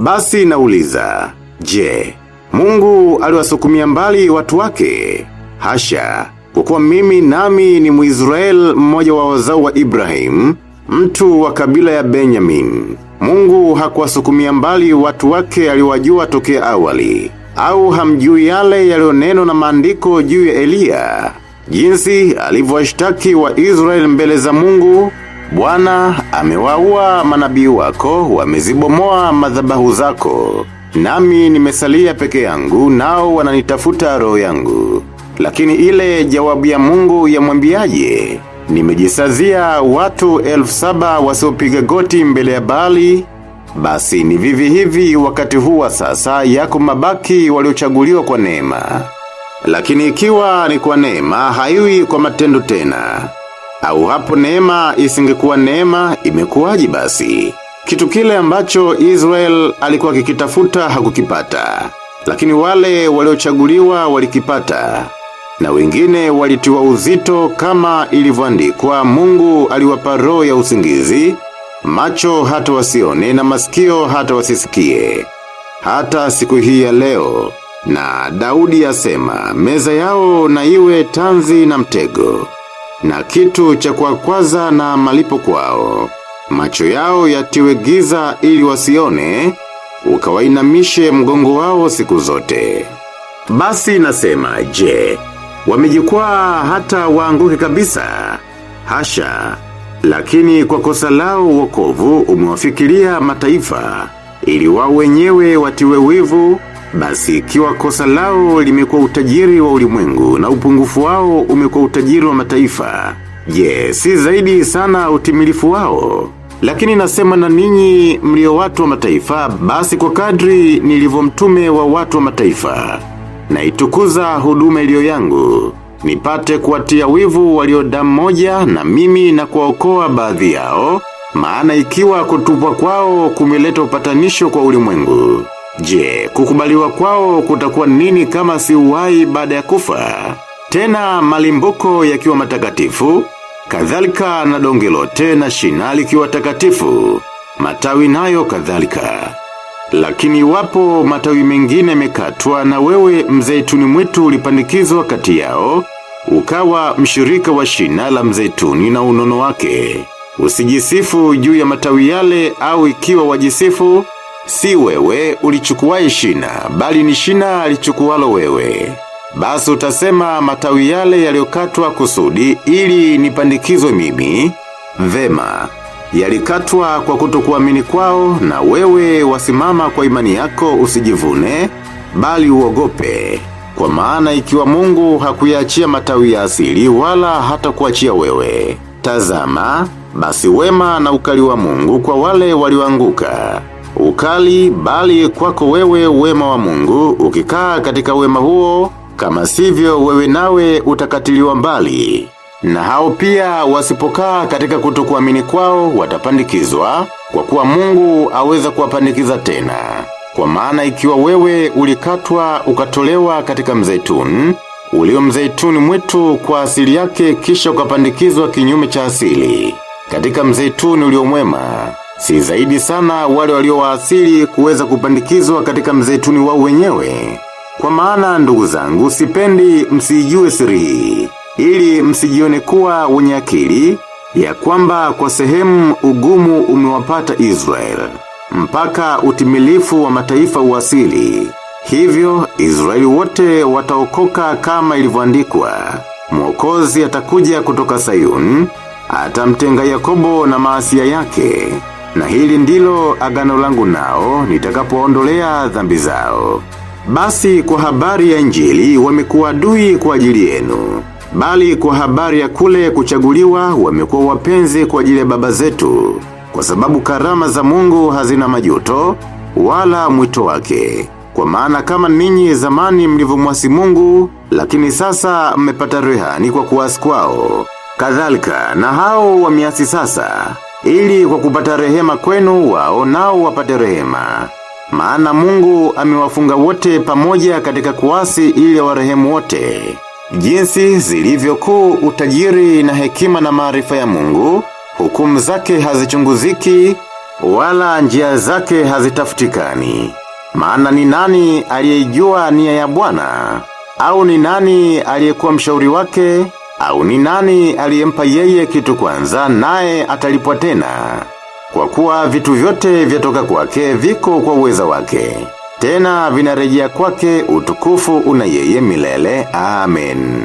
Basi nauliza, je, Mungu aliwasukumia mbali watu wake? Hasha, kukua mimi nami ni muizrael mmoja wa wazao wa Ibrahim, mtu wa kabila ya Benjamin. Mungu hakuwasukumia mbali watu wake aliwajua tokea awali. Au hamjui yale yalioneno na maandiko juu ya Elia. Jinsi alivyowashtaki wa Israel mbele za Mungu, Bwana amewaua manabii wako, wamezibomoa madhabahu zako. Nami nimesalia peke yangu, nao wananitafuta roho yangu. Lakini ile jawabu ya Mungu ya mwambiaje, nimejisazia watu elfu saba wasiopiga goti mbele ya Baali, basi ni vivi hivi wakati huwa sasa yako mabaki waliochaguliwa kwa neema. Lakini ikiwa ni kwa neema, haiwi kwa matendo tena. Au hapo neema isingekuwa neema, imekuwaji basi. Kitu kile ambacho Israel alikuwa kikitafuta hakukipata. Lakini wale waliochaguliwa walikipata. Na wengine walitiwa uzito kama ilivyoandikwa Mungu aliwapa roho ya usingizi, macho hata wasione na masikio hata wasisikie. Hata siku hii ya leo, na Daudi asema meza yao na iwe tanzi na mtego, na kitu cha kuwakwaza na malipo kwao. Macho yao yatiwe giza ili wasione, ukawainamishe mgongo wao siku zote. Basi nasema, je, wamejikwaa hata waanguke kabisa? Hasha, lakini kwa kosa lao wokovu umewafikiria mataifa, ili wao wenyewe watiwe wivu, basi ikiwa kosa lao limekuwa utajiri wa ulimwengu na upungufu wao umekuwa utajiri wa mataifa. Je, si zaidi sana utimilifu wao? Lakini nasema na ninyi mlio watu wa mataifa, basi kwa kadri nilivyo mtume wa watu wa mataifa. Na itukuza huduma iliyo yangu. Nipate kuwatia wivu walio damu moja na mimi na kuwaokoa baadhi yao, maana ikiwa kutupwa kwao kumeleta upatanisho kwa ulimwengu. Je, kukubaliwa kwao kutakuwa nini kama si uhai baada ya kufa? Tena malimbuko yakiwa matakatifu, kadhalika na donge lote na shina likiwa takatifu, matawi nayo kadhalika. Lakini wapo matawi mengine mekatwa na wewe mzeituni mwetu ulipandikizwa kati yao, ukawa mshirika wa shina la mzeituni na unono wake. Usijisifu juu ya matawi yale au ikiwa wajisifu, si wewe ulichukua shina, bali ni shina alichukuwalo wewe. Basi utasema matawi yale yaliyokatwa kusudi ili nipandikizwe mimi, vema, yalikatwa kwa kutokuamini kwao na wewe wasimama kwa imani yako usijivune, bali uogope. Kwa maana ikiwa mungu hakuyaachia matawi ya asili wala hata kuachia wewe. Tazama, basi wema na ukali wa mungu kwa wale walioanguka. Ukali bali kwako wewe wema wa mungu ukikaa katika wema huo, kama sivyo wewe nawe utakatiliwa mbali. Na hao pia wasipokaa katika kutokuamini kwao watapandikizwa, kwa kuwa mungu aweza kuwapandikiza tena. Kwa maana ikiwa wewe ulikatwa ukatolewa katika mzeituni, ulio mzeituni mwetu kwa asili yake kisha ukapandikizwa kinyume cha asili. Katika mzeituni uliomwema, si zaidi sana wale walio wa asili kuweza kupandikizwa katika mzeituni wao wenyewe. Kwa maana ndugu zangu sipendi msijue siri hii, ili msijione kuwa wenye akili, ya kwamba kwa sehemu ugumu umewapata Israel, mpaka utimilifu wa mataifa uasili Hivyo, Israeli wote wataokoka kama ilivyoandikwa. Mwokozi atakuja kutoka Sayuni, atamtenga Yakobo na maasia yake. Na hili ndilo agano langu nao, nitakapoondolea dhambi zao. Basi kwa habari ya injili wamekuwa adui kwa ajili yenu. Bali kwa habari ya kule kuchaguliwa wamekuwa wapenzi kwa ajili ya baba zetu. Kwa sababu karama za mungu hazina majuto, wala mwito wake. Kwa maana kama ninyi zamani mlivyomwasi mungu, lakini sasa mmepata rehani kwa kuasi kwao. Kadhalika na hao wameasi sasa, ili kwa kupata rehema kwenu wao nao wapate rehema. Maana mungu amewafunga wote pamoja katika kuasi ili warehemu wote. Jinsi zilivyo kuu utajiri na hekima na maarifa ya mungu, hukumu zake hazichunguziki, wala njia zake hazitafutikani. Maana ni nani aliyeijua nia ya Bwana? Au ni nani aliyekuwa mshauri wake? Au ni nani aliyempa yeye kitu kwanza naye atalipwa tena? Kwa kuwa vitu vyote vyatoka kwake viko kwa uweza wake. Tena vinarejea kwake utukufu una yeye milele. Amen.